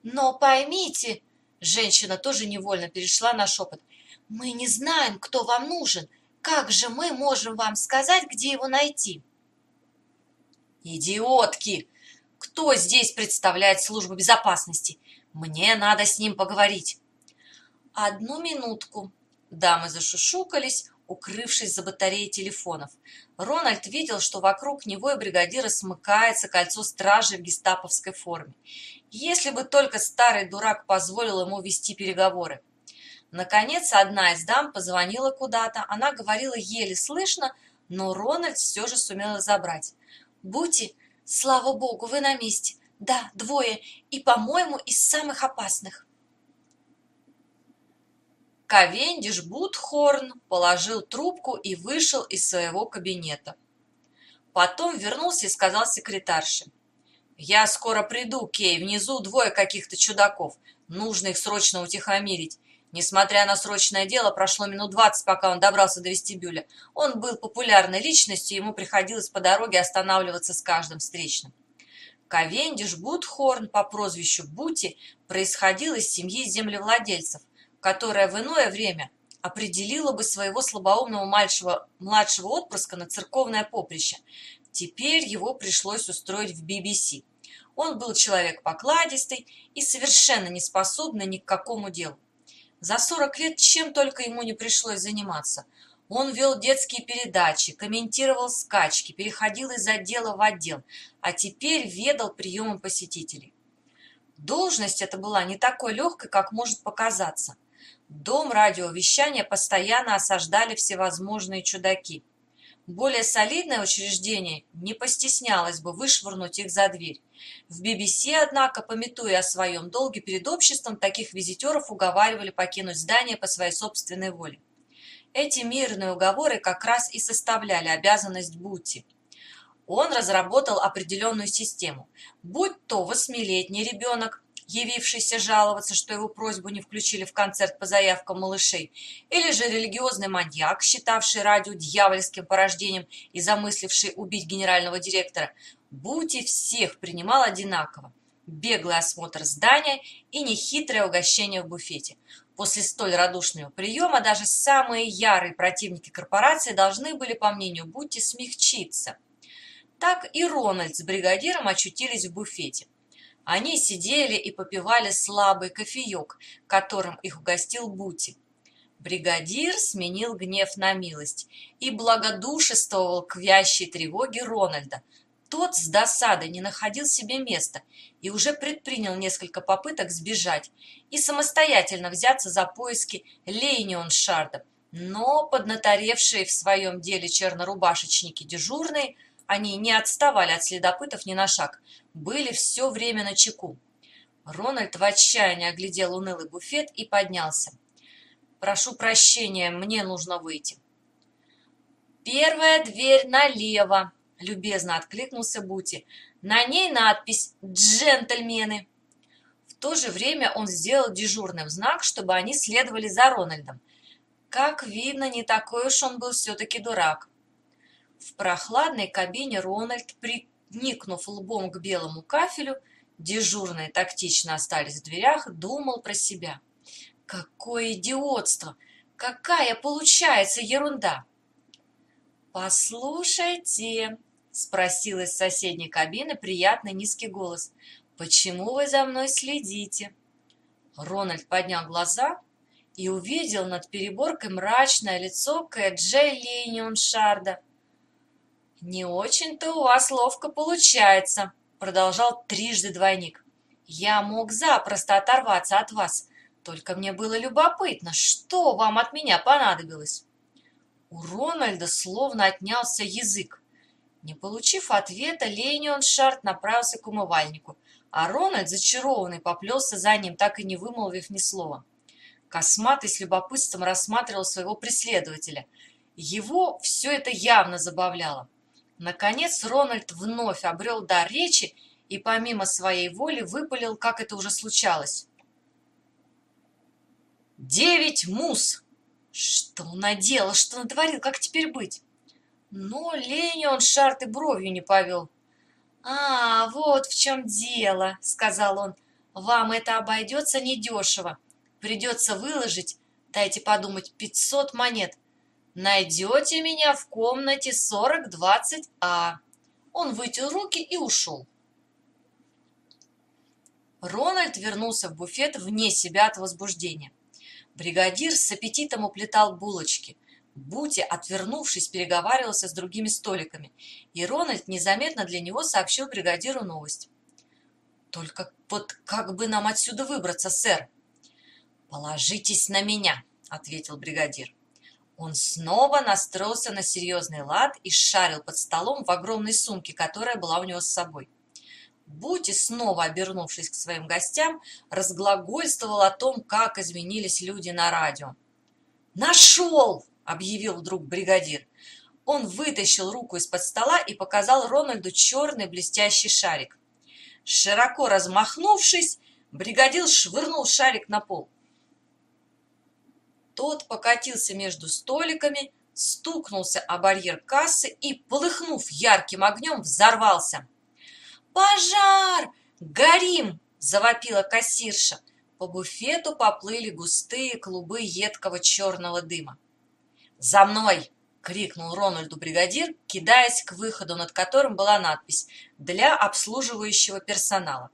«Но поймите, Женщина тоже невольно перешла на шепот. «Мы не знаем, кто вам нужен. Как же мы можем вам сказать, где его найти?» «Идиотки! Кто здесь представляет службу безопасности? Мне надо с ним поговорить». «Одну минутку». Дамы зашушукались, укрывшись за батареей телефонов. Рональд видел, что вокруг него и бригадира смыкается кольцо стражи в гестаповской форме. Если бы только старый дурак позволил ему вести переговоры. Наконец, одна из дам позвонила куда-то. Она говорила еле слышно, но Рональд все же сумел забрать. «Бути, слава богу, вы на месте. Да, двое, и, по-моему, из самых опасных». Ковендиш Бутхорн положил трубку и вышел из своего кабинета. Потом вернулся и сказал секретарше. «Я скоро приду, Кей. Внизу двое каких-то чудаков. Нужно их срочно утихомирить. Несмотря на срочное дело, прошло минут двадцать, пока он добрался до вестибюля. Он был популярной личностью, ему приходилось по дороге останавливаться с каждым встречным. Ковендиш Бутхорн по прозвищу Бути происходил из семьи землевладельцев, которая в иное время определила бы своего слабоумного младшего, младшего отпрыска на церковное поприще. Теперь его пришлось устроить в BBC. Он был человек покладистый и совершенно не способный ни к какому делу. За 40 лет чем только ему не пришлось заниматься. Он вел детские передачи, комментировал скачки, переходил из отдела в отдел, а теперь ведал приемом посетителей. Должность эта была не такой легкой, как может показаться. Дом радиовещания постоянно осаждали всевозможные чудаки – более солидное учреждение не постеснялось бы вышвырнуть их за дверь. В BBC, однако, пометуя о своем долге перед обществом, таких визитеров уговаривали покинуть здание по своей собственной воле. Эти мирные уговоры как раз и составляли обязанность Бути. он разработал определенную систему. Будь то восьмилетний ребенок, явившийся жаловаться, что его просьбу не включили в концерт по заявкам малышей, или же религиозный маньяк, считавший радио дьявольским порождением и замысливший убить генерального директора, Бути всех принимал одинаково. Беглый осмотр здания и нехитрое угощение в буфете. После столь радушного приема даже самые ярые противники корпорации должны были, по мнению Бути, смягчиться. Так и Рональд с бригадиром очутились в буфете. Они сидели и попивали слабый кофеек, которым их угостил Бути. Бригадир сменил гнев на милость и благодушествовал к вящей тревоге Рональда. Тот с досадой не находил себе места и уже предпринял несколько попыток сбежать и самостоятельно взяться за поиски Лейнионшарда, но поднаторевшие в своем деле чернорубашечники дежурные – они не отставали от следопытов ни на шаг, были все время на чеку. Рональд в отчаянии оглядел унылый буфет и поднялся. «Прошу прощения, мне нужно выйти». «Первая дверь налево», — любезно откликнулся Бути. «На ней надпись «Джентльмены». В то же время он сделал дежурным знак, чтобы они следовали за Рональдом. Как видно, не такой уж он был все-таки дурак. В прохладной кабине Рональд, приникнув лбом к белому кафелю, дежурные тактично остались в дверях, думал про себя. Какое идиотство! Какая получается ерунда! «Послушайте», — спросил из соседней кабины приятный низкий голос, «почему вы за мной следите?» Рональд поднял глаза и увидел над переборкой мрачное лицо Кэджей Лейнионшарда. «Не очень-то у вас ловко получается», — продолжал трижды двойник. «Я мог запросто оторваться от вас, только мне было любопытно, что вам от меня понадобилось». У Рональда словно отнялся язык. Не получив ответа, Ленион Шарт направился к умывальнику, а Рональд, зачарованный, поплелся за ним, так и не вымолвив ни слова. Косматый с любопытством рассматривал своего преследователя. Его все это явно забавляло. Наконец Рональд вновь обрел дар речи и помимо своей воли выпалил, как это уже случалось. «Девять мус!» Что он наделал, что натворил, как теперь быть? Но Лене он шарт и бровью не повел. «А, вот в чем дело», — сказал он. «Вам это обойдется недешево. Придется выложить, дайте подумать, пятьсот монет. Найдете меня в комнате 4020А. Он вытер руки и ушел. Рональд вернулся в буфет вне себя от возбуждения. Бригадир с аппетитом уплетал булочки. Бути, отвернувшись, переговаривался с другими столиками, и Рональд незаметно для него сообщил бригадиру новость. «Только вот как бы нам отсюда выбраться, сэр?» «Положитесь на меня», — ответил бригадир. Он снова настроился на серьезный лад и шарил под столом в огромной сумке, которая была у него с собой. Бути, снова обернувшись к своим гостям, разглагольствовал о том, как изменились люди на радио. «Нашел!» — объявил вдруг бригадир. Он вытащил руку из-под стола и показал Рональду черный блестящий шарик. Широко размахнувшись, бригадир швырнул шарик на пол. Тот покатился между столиками, стукнулся о барьер кассы и, полыхнув ярким огнем, взорвался. «Пожар! Горим!» – завопила кассирша. По буфету поплыли густые клубы едкого черного дыма. «За мной!» – крикнул Рональду бригадир, кидаясь к выходу, над которым была надпись «Для обслуживающего персонала».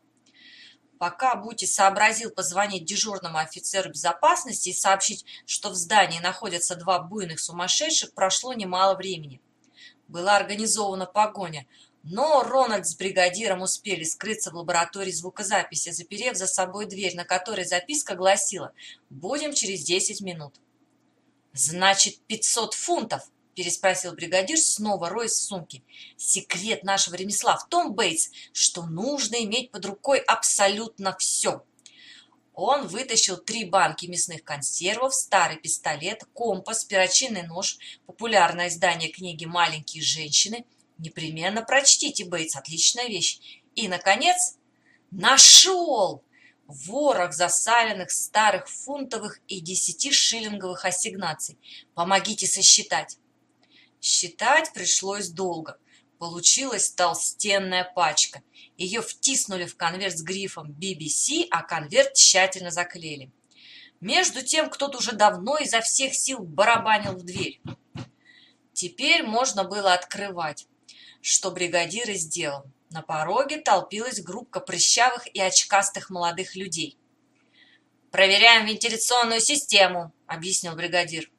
Пока Бути сообразил позвонить дежурному офицеру безопасности и сообщить, что в здании находятся два буйных сумасшедших, прошло немало времени. Была организована погоня, но Рональд с бригадиром успели скрыться в лаборатории звукозаписи, заперев за собой дверь, на которой записка гласила «Будем через десять минут». «Значит, пятьсот фунтов!» – переспросил бригадир, снова роясь в сумке. «Секрет нашего ремесла в том, Бейтс, что нужно иметь под рукой абсолютно все». Он вытащил три банки мясных консервов, старый пистолет, компас, перочинный нож, популярное издание книги «Маленькие женщины», Непременно прочтите, Бейтс, отличная вещь. И, наконец, нашел! Ворох засаленных старых фунтовых и десятишиллинговых ассигнаций. Помогите сосчитать. Считать пришлось долго. Получилась толстенная пачка. Ее втиснули в конверт с грифом BBC, а конверт тщательно заклеили. Между тем кто-то уже давно изо всех сил барабанил в дверь. Теперь можно было открывать, что бригадир и сделал. На пороге толпилась группка прыщавых и очкастых молодых людей. «Проверяем вентиляционную систему», — объяснил бригадир.